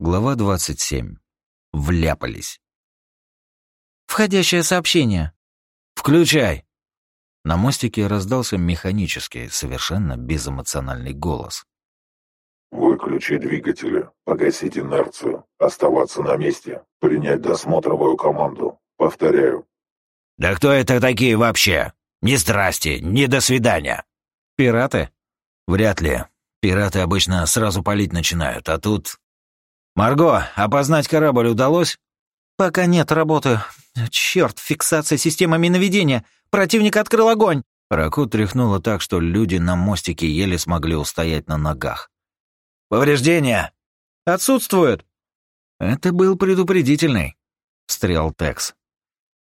Глава 27. Вляпались. «Входящее сообщение». «Включай!» На мостике раздался механический, совершенно безэмоциональный голос. «Выключи двигатели, погасить инерцию, оставаться на месте, принять досмотровую команду. Повторяю». «Да кто это такие вообще? Ни здрасте, ни до свидания». «Пираты?» «Вряд ли. Пираты обычно сразу палить начинают, а тут «Марго, опознать корабль удалось?» «Пока нет, работаю. Черт, фиксация системами наведения. Противник открыл огонь!» Раку тряхнуло так, что люди на мостике еле смогли устоять на ногах. «Повреждения?» «Отсутствуют». «Это был предупредительный», — встрял Текс.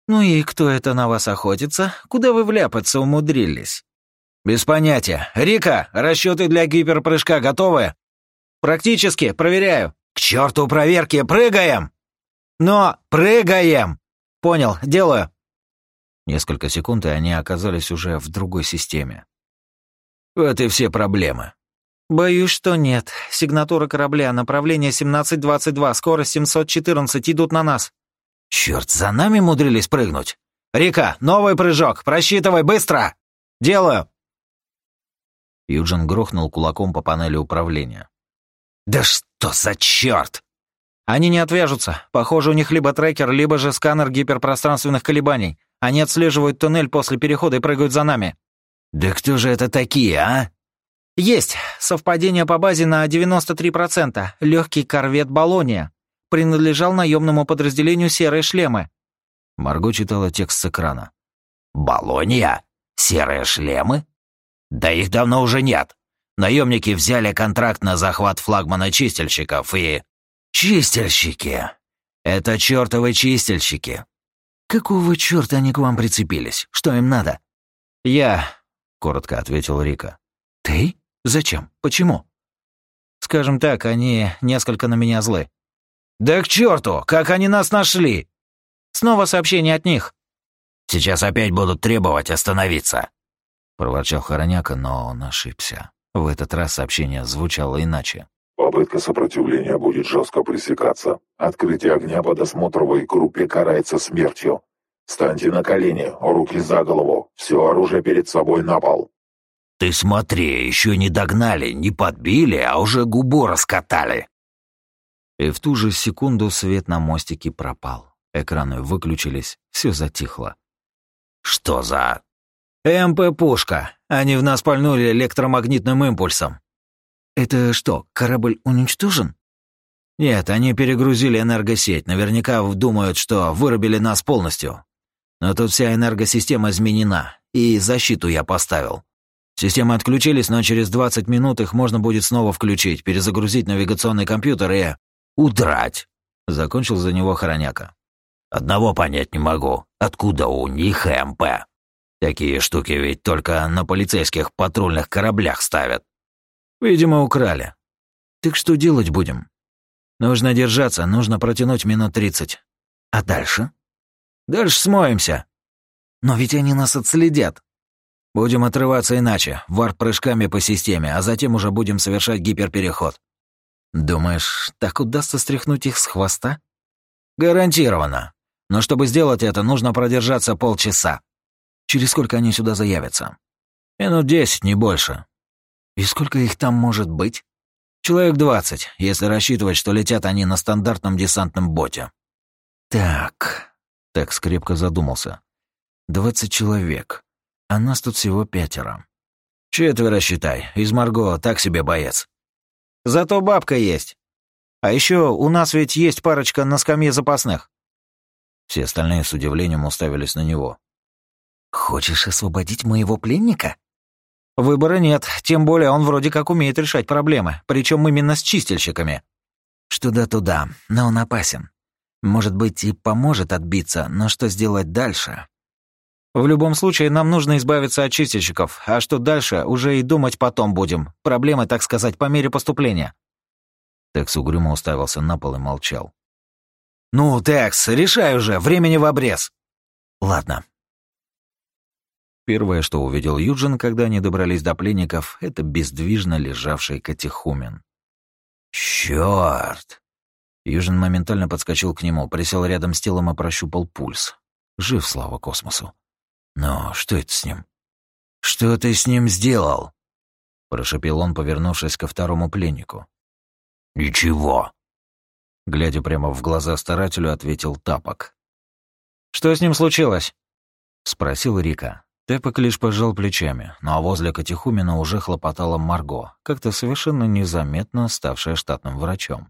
«Ну и кто это на вас охотится? Куда вы вляпаться умудрились?» «Без понятия. Рика, расчеты для гиперпрыжка готовы?» «Практически. Проверяю». «К черту проверки! Прыгаем!» «Но прыгаем!» «Понял, делаю». Несколько секунд, и они оказались уже в другой системе. Вот и все проблемы. «Боюсь, что нет. Сигнатура корабля, направление 1722, скорость 714, идут на нас». Черт, за нами мудрились прыгнуть. Рика, новый прыжок, просчитывай быстро. Делаю. Юджин грохнул кулаком по панели управления. «Да что за черт!» «Они не отвяжутся. Похоже, у них либо трекер, либо же сканер гиперпространственных колебаний. Они отслеживают туннель после перехода и прыгают за нами». «Да кто же это такие, а?» «Есть. Совпадение по базе на 93%. Легкий корвет «Болония». Принадлежал наемному подразделению «Серые шлемы». Марго читала текст с экрана. «Болония? Серые шлемы? Да их давно уже нет. Наемники взяли контракт на захват флагмана чистильщиков и... Чистильщики! Это чертовы чистильщики! Какого черта они к вам прицепились? Что им надо? Я, коротко ответил Рика. Ты? Зачем? Почему? Скажем так, они несколько на меня злы. Да к черту! Как они нас нашли? Снова сообщение от них. Сейчас опять будут требовать остановиться. Проворчал Хороняка, но он ошибся. В этот раз сообщение звучало иначе. Попытка сопротивления будет жестко пресекаться. Открытие огня по досмотровой группе карается смертью. Станьте на колени, руки за голову, все оружие перед собой на пол. Ты смотри, еще не догнали, не подбили, а уже губу раскатали. И в ту же секунду свет на мостике пропал. Экраны выключились, все затихло. Что за... МП-пушка. Они в нас пальнули электромагнитным импульсом. Это что, корабль уничтожен? Нет, они перегрузили энергосеть. Наверняка думают, что вырубили нас полностью. Но тут вся энергосистема изменена, и защиту я поставил. Системы отключились, но через 20 минут их можно будет снова включить, перезагрузить навигационный компьютер и... удрать. Закончил за него Хороняка. Одного понять не могу. Откуда у них МП? Такие штуки ведь только на полицейских патрульных кораблях ставят. Видимо, украли. Так что делать будем? Нужно держаться, нужно протянуть минут тридцать. А дальше? Дальше смоемся. Но ведь они нас отследят. Будем отрываться иначе, варп-прыжками по системе, а затем уже будем совершать гиперпереход. Думаешь, так удастся стряхнуть их с хвоста? Гарантированно. Но чтобы сделать это, нужно продержаться полчаса. Через сколько они сюда заявятся? Минут десять, не больше. И сколько их там может быть? Человек двадцать, если рассчитывать, что летят они на стандартном десантном боте. Так, так скрепко задумался. Двадцать человек, а нас тут всего пятеро. Четверо, считай. Из Марго так себе боец. Зато бабка есть. А еще у нас ведь есть парочка на скамье запасных. Все остальные с удивлением уставились на него. «Хочешь освободить моего пленника?» «Выбора нет, тем более он вроде как умеет решать проблемы, причем именно с чистильщиками». «Что да туда, но он опасен. Может быть, и поможет отбиться, но что сделать дальше?» «В любом случае, нам нужно избавиться от чистильщиков, а что дальше, уже и думать потом будем. Проблемы, так сказать, по мере поступления». Текс угрюмо уставился на пол и молчал. «Ну, Текс, решай уже, времени в обрез». «Ладно, Первое, что увидел Юджин, когда они добрались до пленников, это бездвижно лежавший катехумен. «Чёрт! Южин моментально подскочил к нему, присел рядом с телом и прощупал пульс. Жив, слава космосу. Но что это с ним? «Что ты с ним сделал?» Прошепел он, повернувшись ко второму пленнику. «Ничего», — глядя прямо в глаза старателю, ответил Тапок. «Что с ним случилось?» — спросил Рика. Тапок лишь пожал плечами, ну а возле Катихумина уже хлопотала Марго, как-то совершенно незаметно ставшая штатным врачом.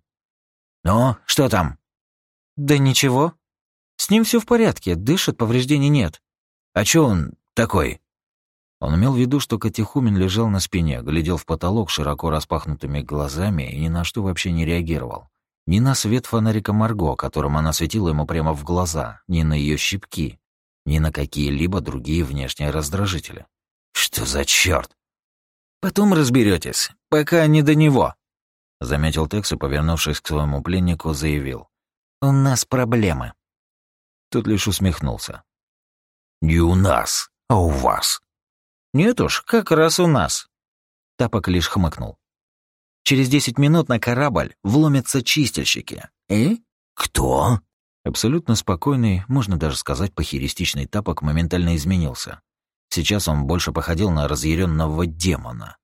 «Ну, что там?» «Да ничего. С ним все в порядке, дышит, повреждений нет». «А чё он такой?» Он имел в виду, что Катихумин лежал на спине, глядел в потолок широко распахнутыми глазами и ни на что вообще не реагировал. Ни на свет фонарика Марго, которым она светила ему прямо в глаза, ни на ее щипки, ни на какие-либо другие внешние раздражители. «Что за черт? «Потом разберетесь, пока не до него», — заметил Текс и, повернувшись к своему пленнику, заявил. «У нас проблемы». Тот лишь усмехнулся. «Не у нас, а у вас». «Нет уж, как раз у нас». Тапок лишь хмыкнул. «Через десять минут на корабль вломятся чистильщики». «И?» «Кто?» Абсолютно спокойный, можно даже сказать, похеристичный тапок моментально изменился. Сейчас он больше походил на разъяренного демона.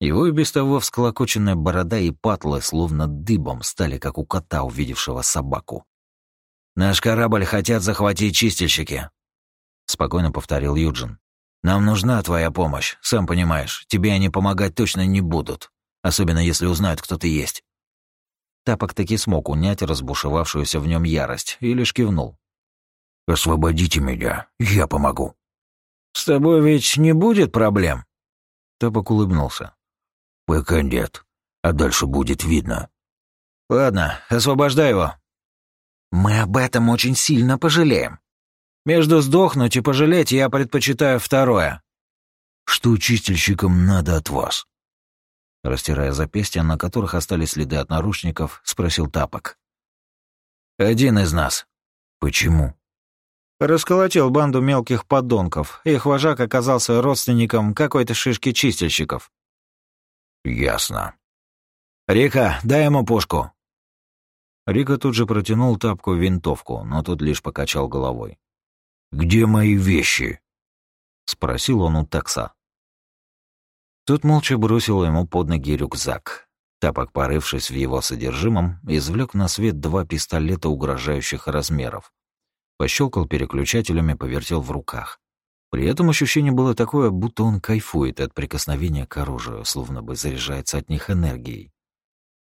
Его и без того всколокоченная борода и патлы словно дыбом стали, как у кота, увидевшего собаку. «Наш корабль хотят захватить чистильщики», — спокойно повторил Юджин. Нам нужна твоя помощь, сам понимаешь. Тебе они помогать точно не будут. Особенно если узнают, кто ты есть». Тапок таки смог унять разбушевавшуюся в нем ярость и лишь кивнул. «Освободите меня, я помогу». «С тобой ведь не будет проблем?» Тапок улыбнулся. «Пока нет, а дальше будет видно». «Ладно, освобождай его». «Мы об этом очень сильно пожалеем», между сдохнуть и пожалеть я предпочитаю второе. Что чистильщикам надо от вас? Растирая запястья, на которых остались следы от наручников, спросил Тапок. Один из нас. Почему? Расколотил банду мелких подонков. Их вожак оказался родственником какой-то шишки чистильщиков. Ясно. Рика, дай ему пушку. Рика тут же протянул тапку винтовку, но тот лишь покачал головой. «Где мои вещи?» — спросил он у такса. Тот молча бросил ему под ноги рюкзак. Тапок, порывшись в его содержимом, извлек на свет два пистолета угрожающих размеров. Пощелкал переключателями, повертел в руках. При этом ощущение было такое, будто он кайфует от прикосновения к оружию, словно бы заряжается от них энергией.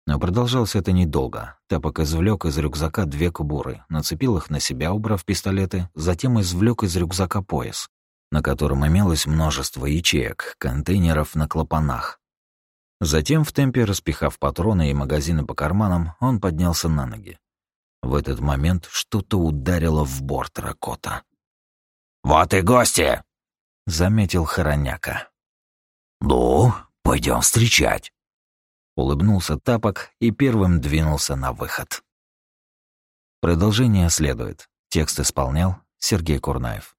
Но продолжалось это недолго. Тапок извлек из рюкзака две кубуры, нацепил их на себя, убрав пистолеты, затем извлек из рюкзака пояс, на котором имелось множество ячеек, контейнеров на клапанах. Затем, в темпе распихав патроны и магазины по карманам, он поднялся на ноги. В этот момент что-то ударило в борт Ракота. «Вот и гости!» — заметил Хороняка. «Ну, пойдем встречать». Улыбнулся Тапок и первым двинулся на выход. Продолжение следует. Текст исполнял Сергей Курнаев.